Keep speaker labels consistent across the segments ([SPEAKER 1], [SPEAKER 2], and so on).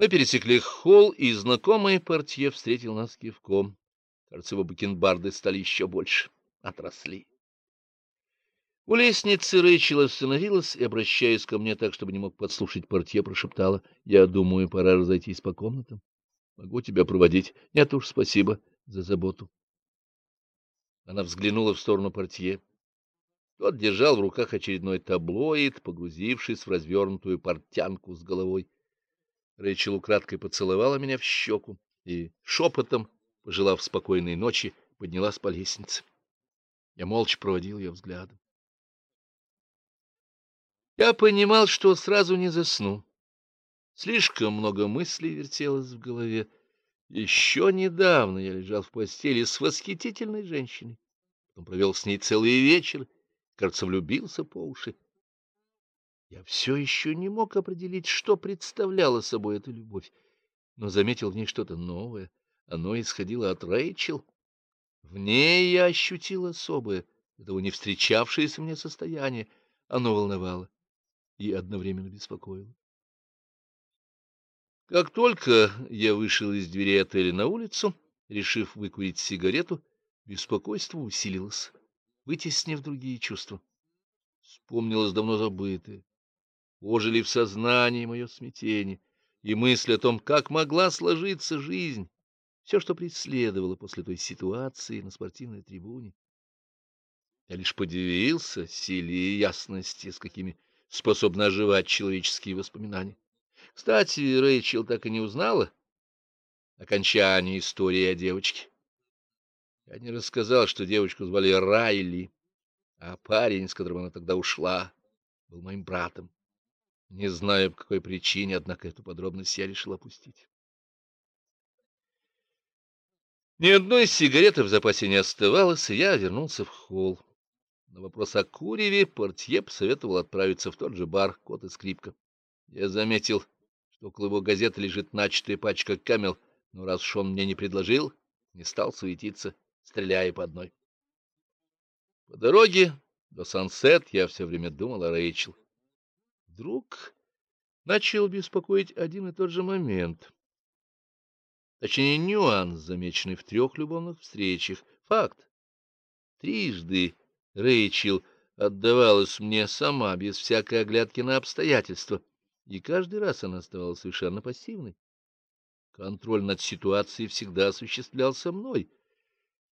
[SPEAKER 1] Мы пересекли холл, и знакомый портье встретил нас кивком. Кажется, его бакенбарды стали еще больше, отросли. У лестницы Рэйчел остановилась и, обращаясь ко мне так, чтобы не мог подслушать, портье прошептала. — Я думаю, пора разойтись по комнатам. Могу тебя проводить. Нет уж, спасибо за заботу. Она взглянула в сторону портье. Тот держал в руках очередной таблоид, погрузившись в развернутую портянку с головой. Рэйчел украдкой поцеловала меня в щеку и шепотом, пожелав спокойной ночи, поднялась по лестнице. Я молча проводил ее взглядом. Я понимал, что сразу не засну. Слишком много мыслей вертелось в голове. Еще недавно я лежал в постели с восхитительной женщиной. Потом провел с ней целый вечер, кажется, влюбился по уши. Я все еще не мог определить, что представляла собой эта любовь, но заметил в ней что-то новое. Оно исходило от Рэйчел. В ней я ощутил особое, этого не встречавшееся мне состояние. Оно волновало и одновременно беспокоило. Как только я вышел из двери отеля на улицу, решив выкурить сигарету, беспокойство усилилось, вытеснив другие чувства. Вспомнилось давно забытое. Ожили в сознании мое смятение и мысль о том, как могла сложиться жизнь, все, что преследовало после той ситуации на спортивной трибуне. Я лишь подивился силе и ясности, с какими способны оживать человеческие воспоминания. Кстати, Рэйчел так и не узнала окончание истории о девочке. Я не рассказал, что девочку звали Райли, а парень, с которым она тогда ушла, был моим братом. Не знаю, по какой причине, однако эту подробность я решил опустить. Ни одной сигареты в запасе не оставалось, и я вернулся в холл. На вопрос о куреве портье посоветовал отправиться в тот же бар «Кот и скрипка». Я заметил, что около его газеты лежит начатая пачка камел, но раз уж он мне не предложил, не стал суетиться, стреляя по одной. По дороге до Сансет я все время думал о Рэйчел. Вдруг начал беспокоить один и тот же момент. Точнее, нюанс, замеченный в трех любовных встречах. Факт. Трижды Рэйчел отдавалась мне сама, без всякой оглядки на обстоятельства, и каждый раз она оставалась совершенно пассивной. Контроль над ситуацией всегда осуществлялся мной.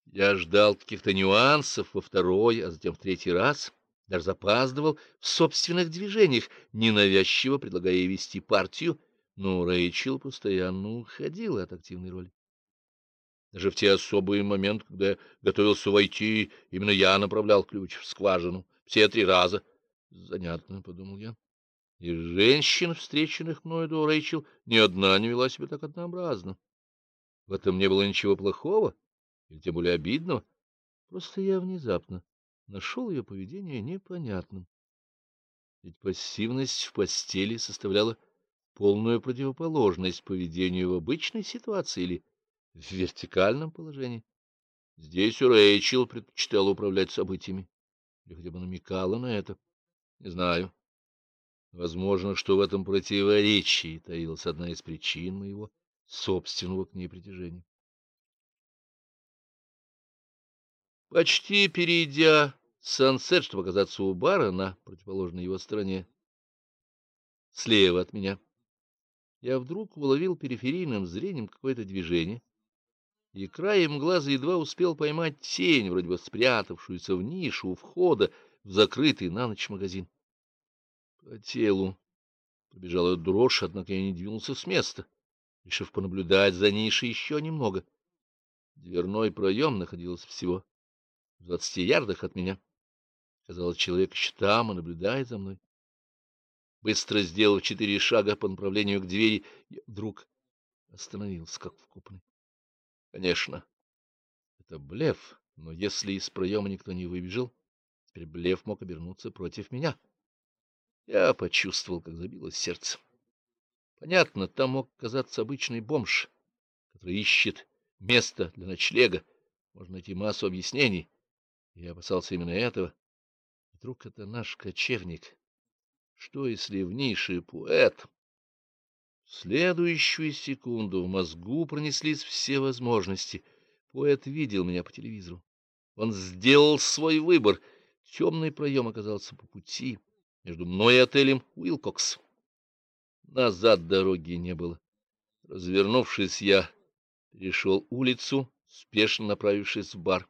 [SPEAKER 1] Я ждал каких-то нюансов во второй, а затем в третий раз, даже запаздывал в собственных движениях, ненавязчиво предлагая ей вести партию, но Рэйчел постоянно уходила от активной роли. Даже в те особые моменты, когда готовился войти, именно я направлял ключ в скважину. Все три раза. Занятно, — подумал я. И женщин, встреченных мною до Рэйчел, ни одна не вела себя так однообразно. В этом не было ничего плохого, или тем более обидного. Просто я внезапно нашел ее поведение непонятным. Ведь пассивность в постели составляла полную противоположность поведению в обычной ситуации или в вертикальном положении. Здесь у Рэйчел предпочитала управлять событиями, или хотя бы намекала на это. Не знаю. Возможно, что в этом противоречии таилась одна из причин моего собственного к ней притяжения. Почти перейдя Сансет, чтобы оказаться у бара на противоположной его стороне, слева от меня, я вдруг уловил периферийным зрением какое-то движение, и краем глаза едва успел поймать тень, вроде бы спрятавшуюся в нишу у входа в закрытый на ночь магазин. По телу побежала дрожь, однако я не двинулся с места, решив понаблюдать за нишей еще немного. Дверной проем находился всего в двадцати ярдах от меня. Казалось, человек еще там и наблюдает за мной. Быстро сделав четыре шага по направлению к двери, я вдруг остановился, как вкупный. Конечно, это блеф, но если из проема никто не выбежал, теперь блеф мог обернуться против меня. Я почувствовал, как забилось сердце. Понятно, там мог оказаться обычный бомж, который ищет место для ночлега. Можно найти массу объяснений. Я опасался именно этого. Вдруг это наш кочевник? Что, если в нише поэт? В следующую секунду в мозгу пронеслись все возможности. Поэт видел меня по телевизору. Он сделал свой выбор. Темный проем оказался по пути между мной и отелем Уилкокс. Назад дороги не было. Развернувшись, я перешел улицу, спешно направившись в бар.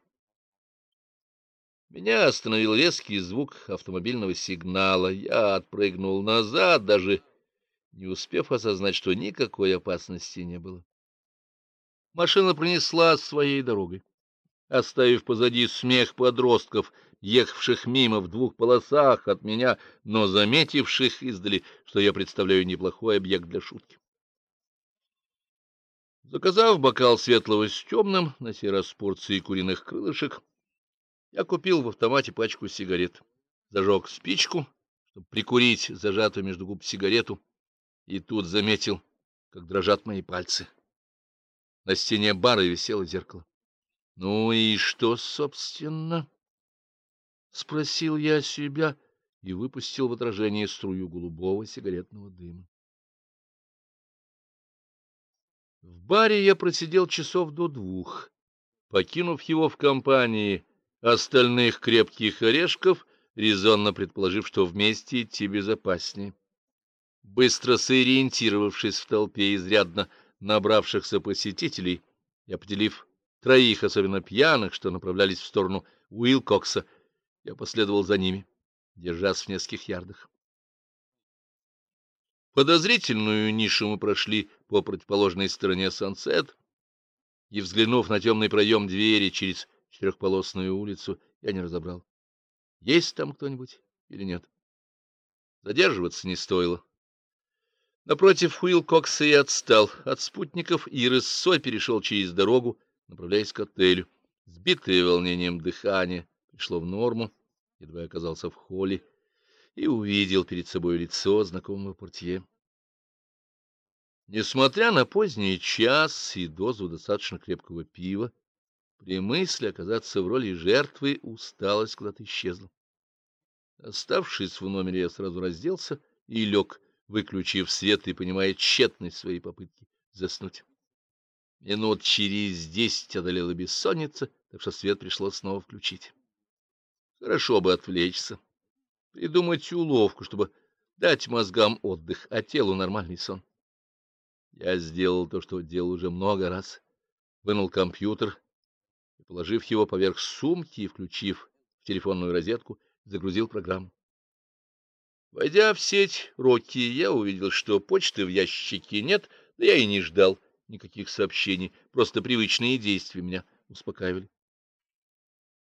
[SPEAKER 1] Меня остановил резкий звук автомобильного сигнала. Я отпрыгнул назад, даже не успев осознать, что никакой опасности не было. Машина пронесла своей дорогой, оставив позади смех подростков, ехавших мимо в двух полосах от меня, но заметивших издали, что я представляю неплохой объект для шутки. Заказав бокал светлого с темным, на сей раз порции куриных крылышек, я купил в автомате пачку сигарет, зажег спичку, чтобы прикурить зажатую между губ сигарету, и тут заметил, как дрожат мои пальцы. На стене бара висело зеркало. — Ну и что, собственно? — спросил я себя и выпустил в отражение струю голубого сигаретного дыма. В баре я просидел часов до двух, покинув его в компании остальных крепких орешков, резонно предположив, что вместе идти безопаснее. Быстро сориентировавшись в толпе изрядно набравшихся посетителей и определив троих, особенно пьяных, что направлялись в сторону Уилкокса, я последовал за ними, держась в нескольких ярдах. Подозрительную нишу мы прошли по противоположной стороне Сансет, и, взглянув на темный проем двери через четырехполосную улицу, я не разобрал, есть там кто-нибудь или нет. Задерживаться не стоило. Напротив Уилкокса и отстал от спутников и рысой перешел через дорогу, направляясь к отелю. Сбитое волнением дыхание пришло в норму, едва оказался в холле, и увидел перед собой лицо знакомого портье. Несмотря на поздний час и дозу достаточно крепкого пива, при мысли оказаться в роли жертвы усталость куда-то исчезла. Оставшись в номере, я сразу разделся и лег, выключив свет и понимая тщетность своей попытки заснуть. Минут через десять одолела бессонница, так что свет пришлось снова включить. Хорошо бы отвлечься, придумать уловку, чтобы дать мозгам отдых, а телу нормальный сон. Я сделал то, что делал уже много раз. Вынул компьютер положив его поверх сумки и включив в телефонную розетку, загрузил программу. Войдя в сеть Рокки, я увидел, что почты в ящике нет, да я и не ждал никаких сообщений, просто привычные действия меня успокаивали.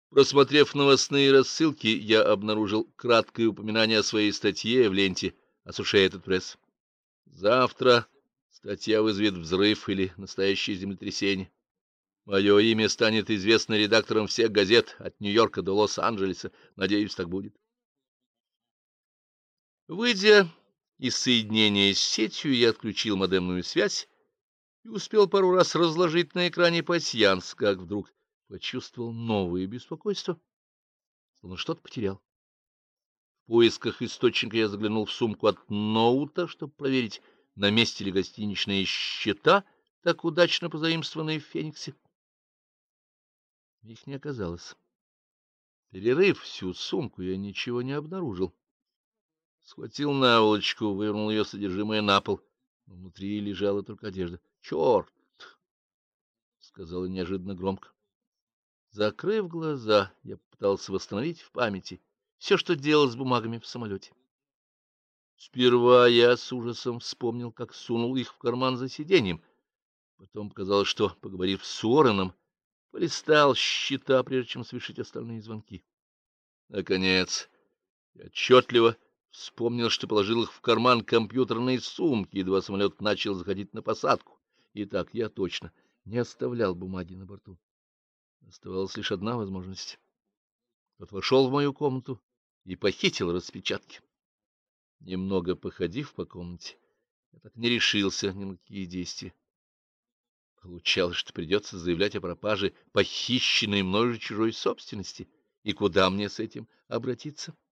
[SPEAKER 1] Просмотрев новостные рассылки, я обнаружил краткое упоминание о своей статье в ленте Associated Press. Завтра статья вызовет взрыв или настоящее землетрясение. Мое имя станет известно редакторам всех газет от Нью-Йорка до Лос-Анджелеса. Надеюсь, так будет. Выйдя из соединения с сетью, я отключил модемную связь и успел пару раз разложить на экране пасьянс, как вдруг почувствовал новое беспокойство, словно что-то потерял. В поисках источника я заглянул в сумку от ноута, чтобы проверить, на месте ли гостиничные счета, так удачно позаимствованные в Фениксе. Их не оказалось. Перерыв всю сумку, я ничего не обнаружил. Схватил наволочку, вывернул ее содержимое на пол. Внутри лежала только одежда. «Черт!» — сказала неожиданно громко. Закрыв глаза, я пытался восстановить в памяти все, что делал с бумагами в самолете. Сперва я с ужасом вспомнил, как сунул их в карман за сиденьем. Потом показалось, что, поговорив с Уорреном, полистал счета, прежде чем совершить остальные звонки. Наконец, я отчетливо Вспомнил, что положил их в карман компьютерной сумки, едва самолет начал заходить на посадку. Итак, я точно не оставлял бумаги на борту. Оставалась лишь одна возможность. Тот вошел в мою комнату и похитил распечатки. Немного походив по комнате, я так не решился ни на какие действия. Получалось, что придется заявлять о пропаже похищенной мною чужой собственности. И куда мне с этим обратиться? —